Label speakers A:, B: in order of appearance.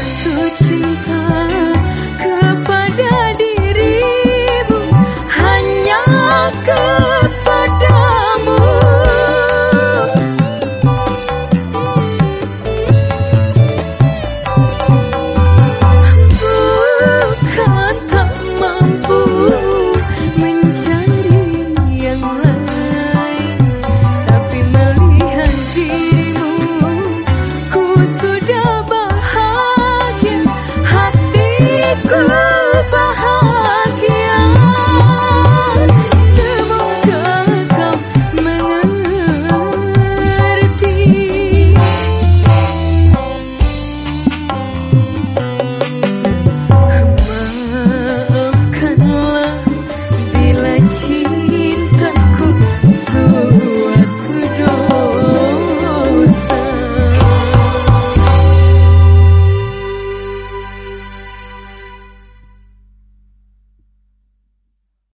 A: tersuci